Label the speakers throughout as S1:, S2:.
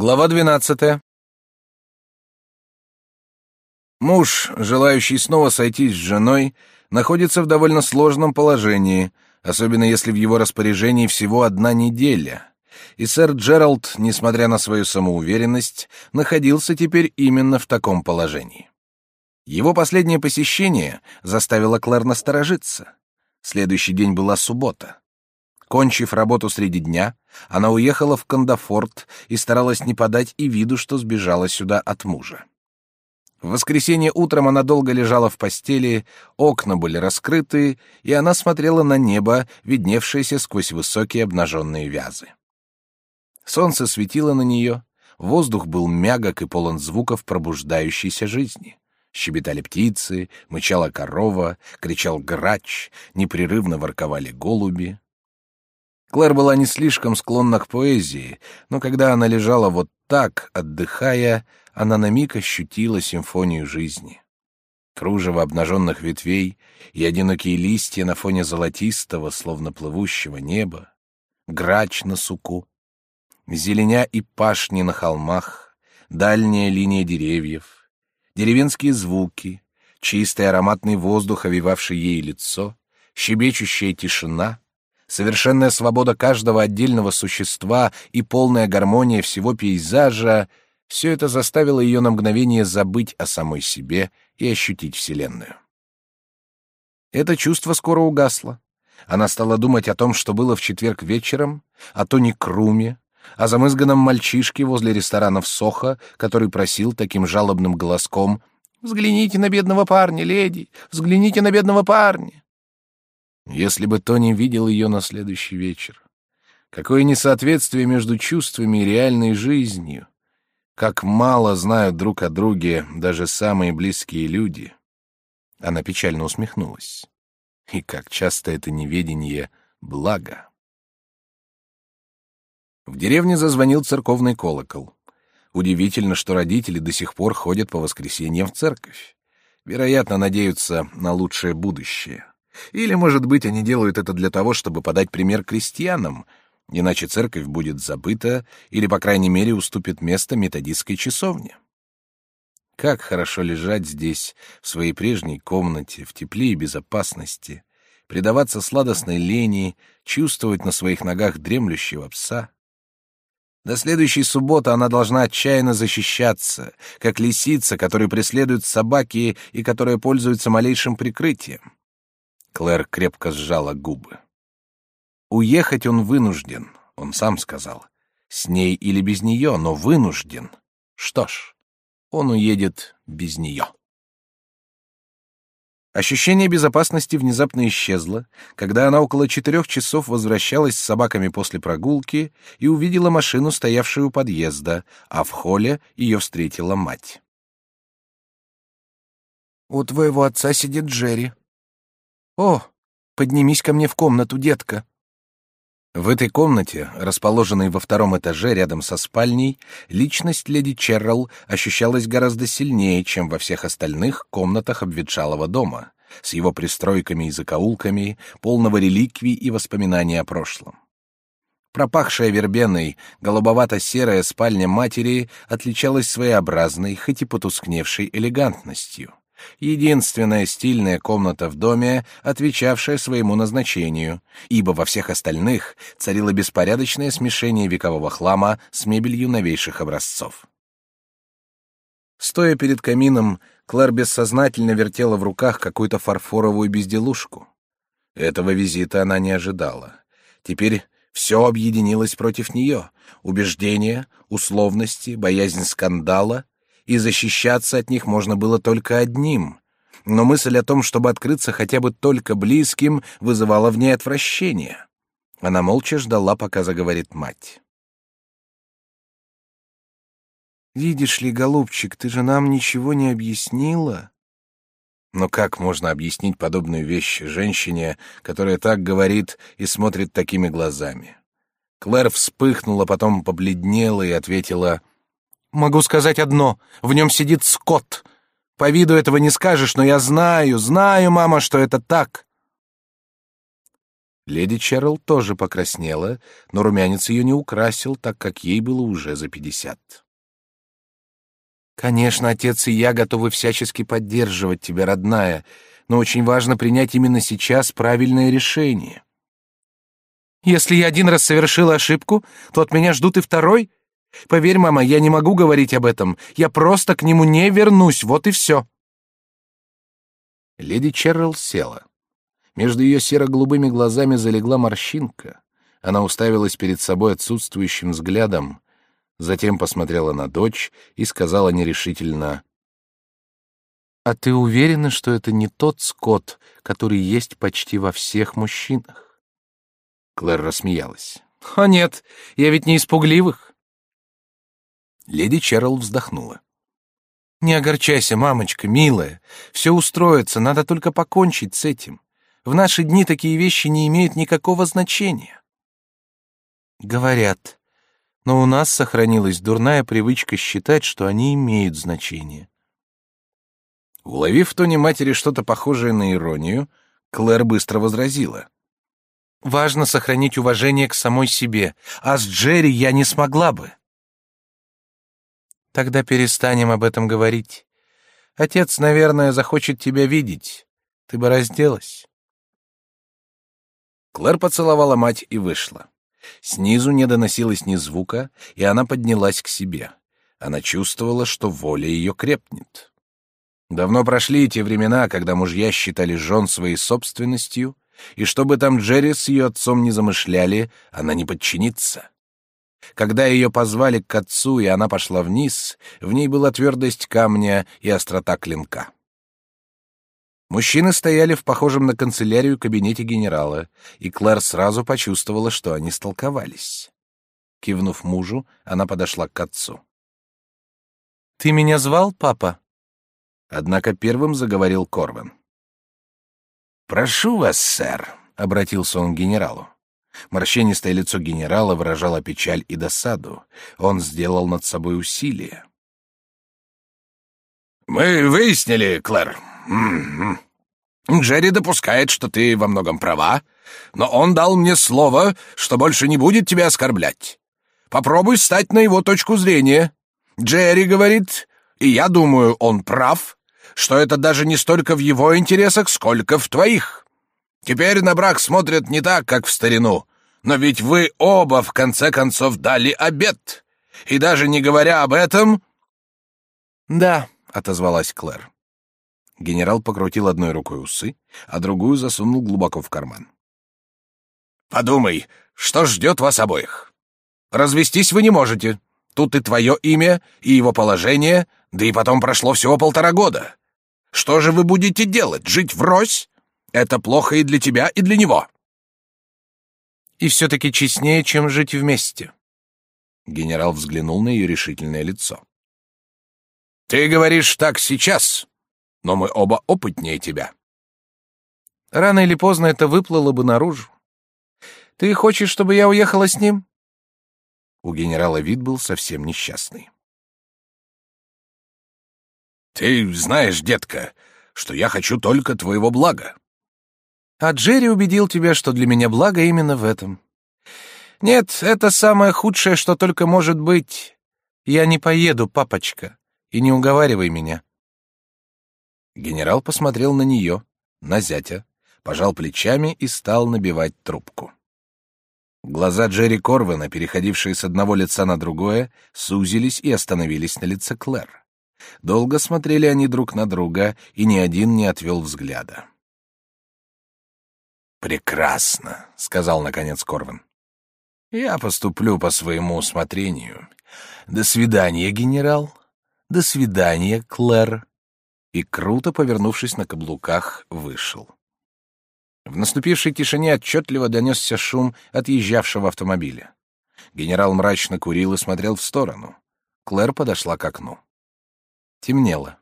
S1: Глава 12. Муж, желающий снова сойтись с женой, находится в довольно сложном положении, особенно если в его распоряжении всего одна неделя. И сэр Джеральд, несмотря на свою самоуверенность, находился теперь именно в таком положении. Его последнее посещение заставило Клэр насторожиться. Следующий день была суббота. Кончив работу среди дня, она уехала в Кандафорт и старалась не подать и виду, что сбежала сюда от мужа. В воскресенье утром она долго лежала в постели, окна были раскрыты, и она смотрела на небо, видневшееся сквозь высокие обнаженные вязы. Солнце светило на нее, воздух был мягок и полон звуков пробуждающейся жизни. Щебетали птицы, мычала корова, кричал грач, непрерывно ворковали голуби. Клэр была не слишком склонна к поэзии, но когда она лежала вот так, отдыхая, она на миг ощутила симфонию жизни. Кружево обнаженных ветвей и одинокие листья на фоне золотистого, словно плывущего неба, грач на суку, зеленя и пашни на холмах, дальняя линия деревьев, деревенские звуки, чистый ароматный воздух, овивавший ей лицо, щебечущая тишина — совершенная свобода каждого отдельного существа и полная гармония всего пейзажа — все это заставило ее на мгновение забыть о самой себе и ощутить Вселенную. Это чувство скоро угасло. Она стала думать о том, что было в четверг вечером, о Тони Круме, о замызганном мальчишке возле ресторана в Сохо, который просил таким жалобным голоском «Взгляните на бедного парня, леди! Взгляните на бедного парня!» Если бы Тони видел ее на следующий вечер. Какое несоответствие между чувствами и реальной жизнью. Как мало знают друг о друге даже самые близкие люди. Она печально усмехнулась. И как часто это неведение — благо. В деревне зазвонил церковный колокол. Удивительно, что родители до сих пор ходят по воскресеньям в церковь. Вероятно, надеются на лучшее будущее. Или, может быть, они делают это для того, чтобы подать пример крестьянам, иначе церковь будет забыта или, по крайней мере, уступит место методистской часовне. Как хорошо лежать здесь, в своей прежней комнате, в тепле и безопасности, предаваться сладостной лени, чувствовать на своих ногах дремлющего пса. До следующей субботы она должна отчаянно защищаться, как лисица, которую преследуют собаки и которая пользуется малейшим прикрытием. Клэр крепко сжала губы. Уехать он вынужден, он сам сказал. С ней или без нее, но вынужден. Что ж, он уедет без нее. Ощущение безопасности внезапно исчезло, когда она около четырех часов возвращалась с собаками после прогулки и увидела машину, стоявшую у подъезда, а в холле ее встретила мать. «У твоего отца сидит Джерри», «О, поднимись ко мне в комнату, детка!» В этой комнате, расположенной во втором этаже рядом со спальней, личность леди Черрелл ощущалась гораздо сильнее, чем во всех остальных комнатах обветшалого дома, с его пристройками и закоулками, полного реликвий и воспоминаний о прошлом. Пропахшая вербеной, голубовато-серая спальня матери отличалась своеобразной, хоть и потускневшей элегантностью. Единственная стильная комната в доме, отвечавшая своему назначению, ибо во всех остальных царило беспорядочное смешение векового хлама с мебелью новейших образцов. Стоя перед камином, Клэр бессознательно вертела в руках какую-то фарфоровую безделушку. Этого визита она не ожидала. Теперь все объединилось против нее — убеждения, условности, боязнь скандала — и защищаться от них можно было только одним. Но мысль о том, чтобы открыться хотя бы только близким, вызывала в ней отвращение. Она молча ждала, пока заговорит мать. «Видишь ли, голубчик, ты же нам ничего не объяснила?» Но как можно объяснить подобную вещь женщине, которая так говорит и смотрит такими глазами? Клэр вспыхнула, потом побледнела и ответила — Могу сказать одно: в нем сидит Скотт. По виду этого не скажешь, но я знаю, знаю, мама, что это так. Леди Черрилл тоже покраснела, но румянец ее не украсил, так как ей было уже за пятьдесят. «Конечно, отец и я готовы всячески поддерживать тебя, родная, но очень важно принять именно сейчас правильное решение». «Если я один раз совершила ошибку, то от меня ждут и второй? Поверь, мама, я не могу говорить об этом. Я просто к нему не вернусь, вот и все». Леди Черрилл села. Между ее серо-голубыми глазами залегла морщинка. Она уставилась перед собой отсутствующим взглядом, затем посмотрела на дочь и сказала нерешительно: "А ты уверена, что это не тот скот, который есть почти во всех мужчинах?" Клэр рассмеялась. "О нет, я ведь не испугливых". Леди Черрилл вздохнула. Не огорчайся, мамочка, милая. Все устроится, надо только покончить с этим. В наши дни такие вещи не имеют никакого значения. Говорят, но у нас сохранилась дурная привычка считать, что они имеют значение.
S2: Уловив в тоне матери что-то похожее на иронию, Клэр быстро возразила.
S1: «Важно сохранить уважение к самой себе, а с Джерри я не смогла бы». «Тогда перестанем об этом говорить. Отец, наверное, захочет тебя видеть. Ты бы разделась».
S2: Клэр поцеловала мать и вышла. Снизу не доносилось ни звука, и она поднялась к себе. Она чувствовала, что воля ее крепнет. Давно прошли те времена, когда мужья считали жен своей собственностью, и что бы там Джерри с ее отцом не замышляли, она не подчинится. Когда ее позвали к отцу, и она пошла вниз, в ней была твердость камня и острота клинка. Мужчины стояли в похожем на канцелярию кабинете генерала, и Клэр сразу почувствовала, что они столковались. Кивнув мужу, она подошла к отцу.
S1: «Ты меня звал, папа?»
S2: Однако первым заговорил Корвин. «Прошу вас, сэр», — обратился он к генералу. Морщинистое лицо генерала выражало печаль и досаду. Он сделал над собой усилие. «Мы выяснили, Клэр, Джерри допускает, что ты во многом права, но он дал мне слово, что больше не будет тебя оскорблять. Попробуй стать на его точку зрения. Джерри говорит, и я думаю, он прав, что это даже не столько в его интересах, сколько в твоих. Теперь на брак смотрят не так, как в старину, но ведь вы оба в конце концов дали обет. И даже не говоря об этом...
S1: Да, отозвалась Клэр.
S2: Генерал покрутил одной рукой усы, а другую засунул глубоко в карман. «Подумай, что ждет вас обоих? Развестись вы не можете. Тут и твое имя, и его положение, да и потом прошло всего полтора года. Что же вы будете делать? Жить врозь? Это плохо и для тебя, и для него».
S1: «И все-таки честнее, чем жить вместе».
S2: Генерал взглянул на ее решительное лицо. «Ты говоришь так сейчас, но мы оба опытнее тебя.
S1: Рано или поздно это выплыло бы наружу. Ты хочешь, чтобы я уехала с ним?
S2: У генерала вид был совсем несчастный. Ты знаешь, детка, что я хочу только твоего блага.
S1: А Джерри убедил тебя, что для меня благо именно в этом. Нет, это самое худшее, что только может быть. Я не поеду, папочка, и не уговаривай меня.
S2: Генерал посмотрел на нее, на зятя, пожал плечами и стал набивать трубку. Глаза Джерри Корвена, переходившие с одного лица на другое, сузились и остановились на лице Клэр. Долго смотрели они друг на друга, и ни один не отвел взгляда. «Прекрасно», — сказал наконец Корвин. «Я поступлю по своему усмотрению. До свидания, генерал. До свидания, Клэр» и, круто повернувшись на каблуках, вышел. В наступившей тишине отчетливо донесся шум отъезжавшего автомобиля. Генерал мрачно курил и смотрел в сторону. Клэр подошла к окну. Темнело.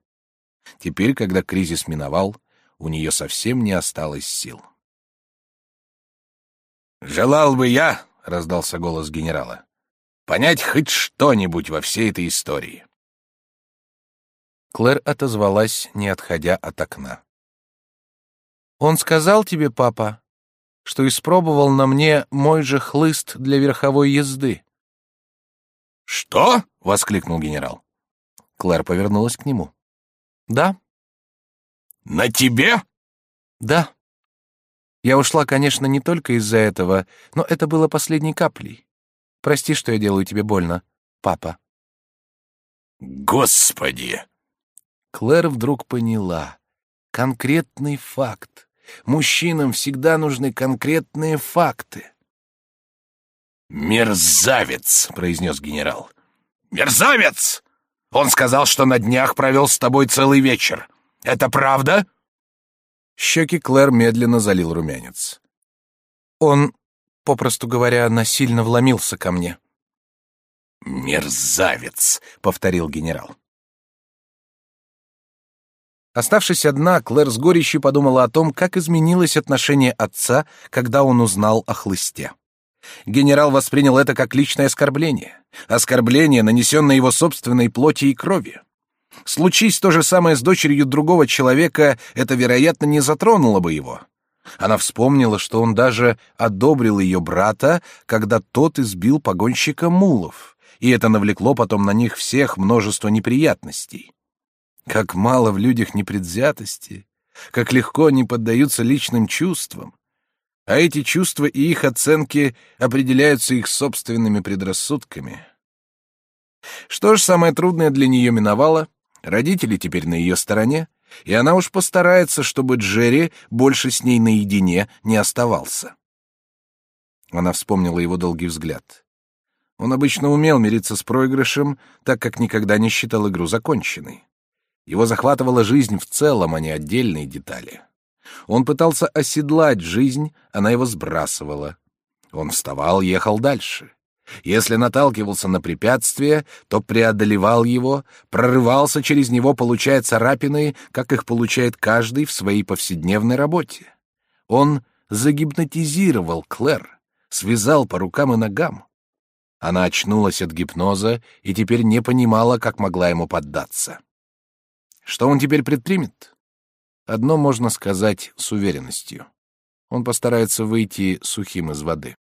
S2: Теперь, когда кризис миновал, у нее совсем не осталось сил. «Желал бы я», — раздался голос генерала, — «понять хоть что-нибудь во всей этой истории.
S1: Клэр отозвалась, не отходя от окна. «Он сказал тебе, папа,
S2: что испробовал на мне мой же хлыст для верховой езды.
S1: «Что?» — воскликнул генерал.
S2: Клэр повернулась к нему. «Да».
S1: «На тебе?»
S2: «Да». Я ушла, конечно, не только из-за этого, но это было последней каплей. Прости, что я делаю тебе больно, папа.
S1: Господи!
S2: Клэр вдруг поняла. Конкретный факт. Мужчинам всегда нужны конкретные факты.
S1: «Мерзавец!» — произнес генерал. «Мерзавец! Он сказал, что на днях провел с тобой целый вечер. Это правда?»
S2: Щеки Клэр медленно залил румянец. Он, попросту говоря, насильно вломился ко мне.
S1: «Мерзавец!» — повторил генерал.
S2: Оставшись одна, Клэр с горечью подумала о том, как изменилось отношение отца, когда он узнал о хлысте. Генерал воспринял это как личное оскорбление, оскорбление, нанесенное его собственной плоти и крови. Случись то же самое с дочерью другого человека, это, вероятно, не затронуло бы его. Она вспомнила, что он даже одобрил ее брата, когда тот избил погонщика мулов, и это навлекло потом на них всех множество неприятностей. Как мало в людях непредвзятости, как легко они поддаются личным чувствам. А эти чувства и их оценки определяются их собственными предрассудками. Что ж, самое трудное для нее миновало, родители теперь на ее стороне, и она уж постарается, чтобы Джерри больше с ней наедине не оставался. Она вспомнила его долгий взгляд. Он обычно умел мириться с проигрышем, так как никогда не считал игру законченной. Его захватывала жизнь в целом, а не отдельные детали. Он пытался оседлать жизнь, она его сбрасывала. Он вставал, ехал дальше. Если наталкивался на препятствие, то преодолевал его, прорывался через него, получая царапины, как их получает каждый в своей повседневной работе. Он загипнотизировал Клэр, связал по рукам и ногам. Она очнулась от гипноза и теперь не понимала, как могла ему поддаться. Что он теперь предпримет? Одно можно сказать с уверенностью. Он постарается выйти сухим из воды.